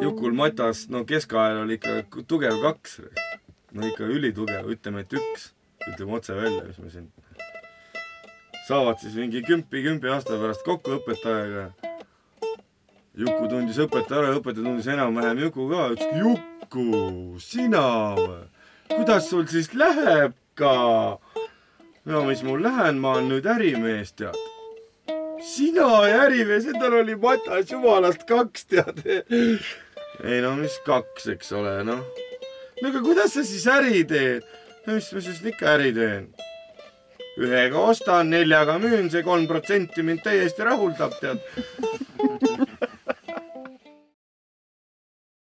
Jukul Matas, no keskajal oli ikka tugev kaks. no ikka ülitugev, ütleme, et üks. ütleme otse välja, mis me siin. saavad siis mingi kümpi, kümpi aasta pärast kokku õpetajaga. Juku tundis õpetaja ära, õpetaja tundis enam-vähem Juku ka, ütles Juku, sina või? kuidas sul siis läheb ka? no mis mul lähen, ma olen nüüd ärimees, tead. sina ja ärimees, endal oli matas jumalast kaks, tead. Ei no mis kaks, eks ole, noh. no aga kuidas sa siis äri teed? no mis ma siis ikka äri teen? ühega ostan, neljaga müün, see kolm protsenti mind täiesti rahuldab, tead.